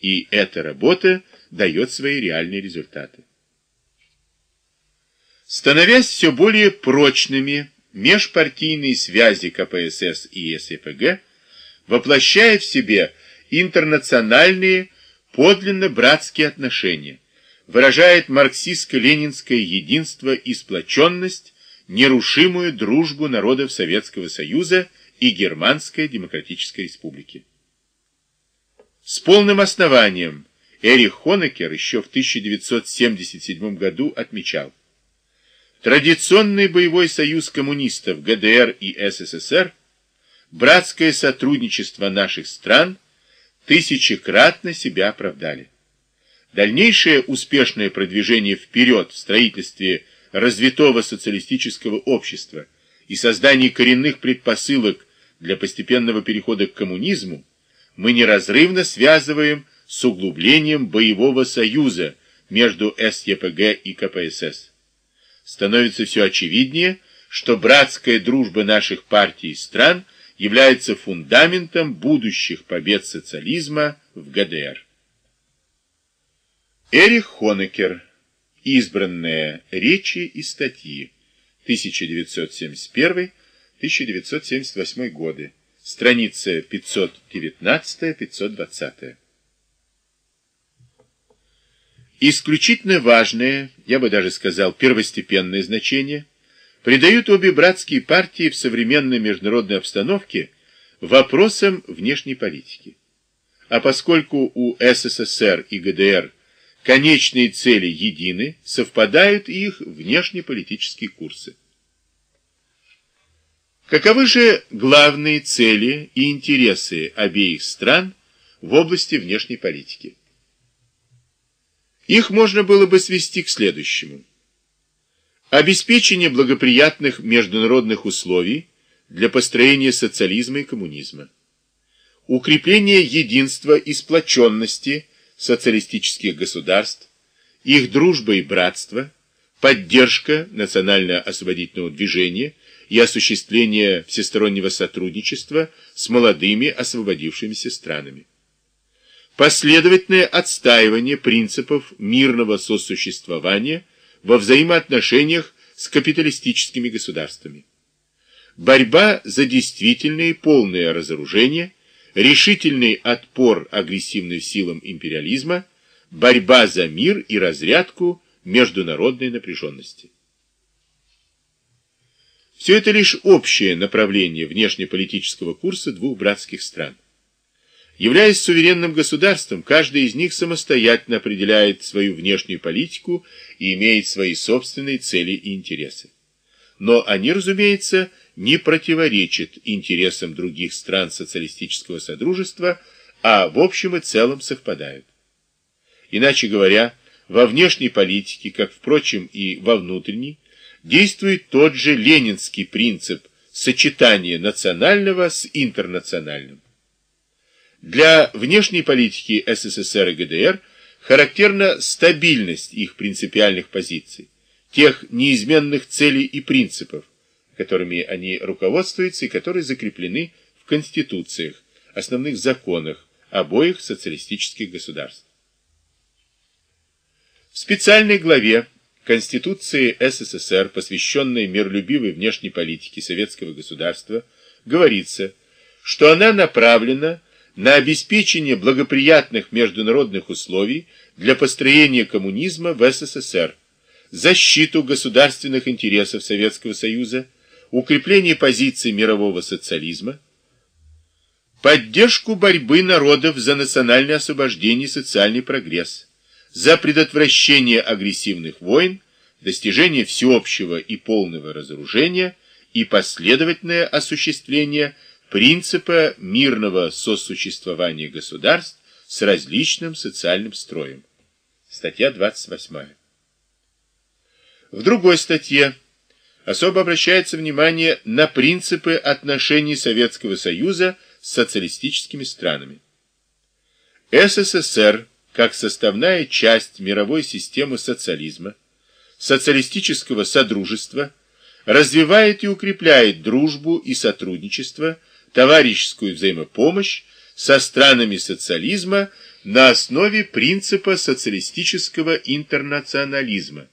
И эта работа дает свои реальные результаты. Становясь все более прочными, межпартийные связи КПСС и СПГ воплощает в себе интернациональные подлинно братские отношения, выражает марксистско-ленинское единство и сплоченность, нерушимую дружбу народов Советского Союза и Германской Демократической Республики. С полным основанием Эрих Хонекер еще в 1977 году отмечал, традиционный боевой союз коммунистов ГДР и СССР, братское сотрудничество наших стран тысячекратно себя оправдали. Дальнейшее успешное продвижение вперед в строительстве развитого социалистического общества и создание коренных предпосылок для постепенного перехода к коммунизму мы неразрывно связываем с углублением боевого союза между СЕПГ и КПСС. Становится все очевиднее, что братская дружба наших партий и стран является фундаментом будущих побед социализма в ГДР. Эрих Хонекер. Избранные речи и статьи. 1971-1978 годы. Страница 519-520. Исключительно важное, я бы даже сказал, первостепенное значение придают обе братские партии в современной международной обстановке вопросам внешней политики. А поскольку у СССР и ГДР конечные цели едины, совпадают их внешнеполитические курсы. Каковы же главные цели и интересы обеих стран в области внешней политики? Их можно было бы свести к следующему. Обеспечение благоприятных международных условий для построения социализма и коммунизма. Укрепление единства и сплоченности социалистических государств, их дружба и братство, поддержка национально-освободительного движения и осуществление всестороннего сотрудничества с молодыми освободившимися странами. Последовательное отстаивание принципов мирного сосуществования во взаимоотношениях с капиталистическими государствами. Борьба за действительное и полное разоружение – решительный отпор агрессивным силам империализма, борьба за мир и разрядку международной напряженности. Все это лишь общее направление внешнеполитического курса двух братских стран. Являясь суверенным государством, каждый из них самостоятельно определяет свою внешнюю политику и имеет свои собственные цели и интересы. Но они, разумеется, не противоречит интересам других стран социалистического содружества, а в общем и целом совпадают. Иначе говоря, во внешней политике, как, впрочем, и во внутренней, действует тот же ленинский принцип сочетания национального с интернациональным. Для внешней политики СССР и ГДР характерна стабильность их принципиальных позиций, тех неизменных целей и принципов, которыми они руководствуются и которые закреплены в конституциях, основных законах обоих социалистических государств. В специальной главе Конституции СССР, посвященной миролюбивой внешней политике советского государства, говорится, что она направлена на обеспечение благоприятных международных условий для построения коммунизма в СССР, защиту государственных интересов Советского Союза, укрепление позиций мирового социализма, поддержку борьбы народов за национальное освобождение и социальный прогресс, за предотвращение агрессивных войн, достижение всеобщего и полного разоружения и последовательное осуществление принципа мирного сосуществования государств с различным социальным строем. Статья 28. В другой статье особо обращается внимание на принципы отношений Советского Союза с социалистическими странами. СССР, как составная часть мировой системы социализма, социалистического содружества, развивает и укрепляет дружбу и сотрудничество, товарищескую взаимопомощь со странами социализма на основе принципа социалистического интернационализма